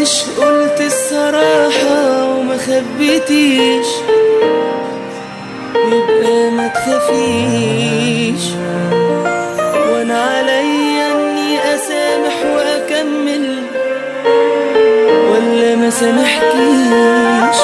مش قلت الصراحة وما خبيتيش. يبقى ما تخافيش. وأنا عليا اني اسامح واكمل. ولا ما سامحكيش.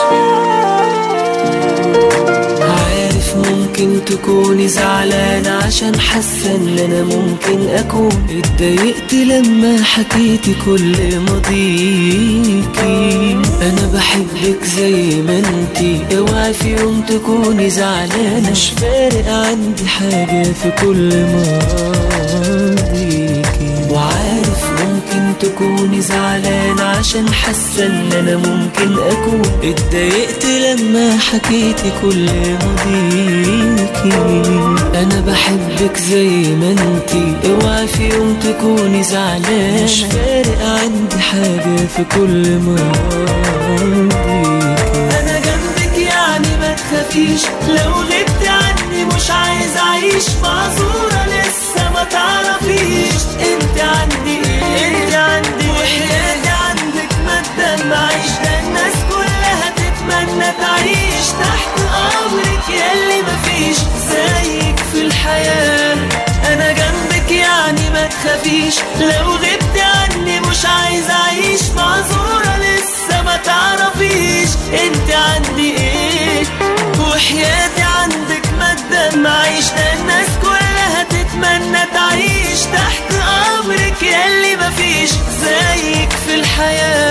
ممكن تكوني زعلانة عشان حاسة إن أنا ممكن أكون اتضايقت لما حكيتي كل ماضيكي أنا بحبك زي ما انتي أوعي في يوم تكوني زعلانة. مش فارق عندي حاجة في كل وعارف ممكن تكوني زعلانة عشان حاسة إن أنا ممكن أكون. اتضايقت لما حكيتي كل ماضيكي. أنا بحبك زي ما انتي اوعي في يوم تكوني زعلانة مش فارق عندي حاجة في كل ماضيكي. أنا جنبك يعني ما تخافيش. لو غبت عني مش عايز أعيش. معذورة تخافيش لو غبت عني مش عايز أعيش. معذورة لسه ما تعرفيش. أنت عندي إيه؟ وحياتي عندك ما تدمعيش ده الناس كلها تتمنى تعيش. تحت أمرك ياللي مفيش. زيك في الحياة.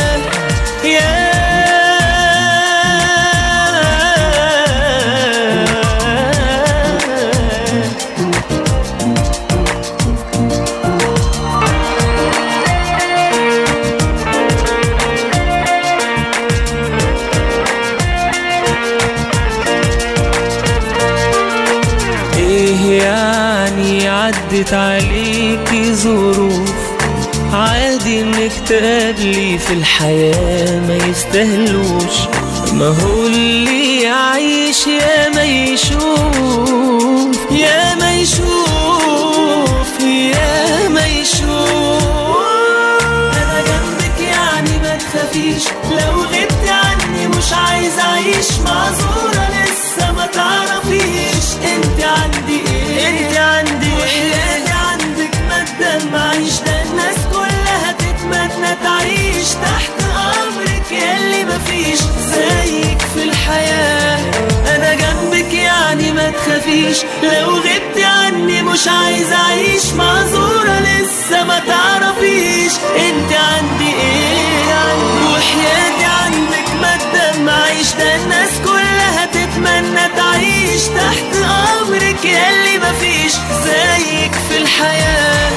عدت عليكي ظروف. عادي إنك تقابلي في الحياة ما يستاهلوش. ما هو اللي يعيش يا ما يشوف يا ما يشوف يا ما يشوف. أنا جنبك يعني ما تخافيش. لو غبت عني مش عايز أعيش. معذورة ما تخافيش لو غبت عني مش عايز أعيش. معذورة لسه ما تعرفيش. أنت عندي إيه؟ وحياتي عندك ما تدمعيش ده الناس كلها تتمنى تعيش. تحت أمرك ياللي مفيش. زيك في الحياة.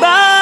bye.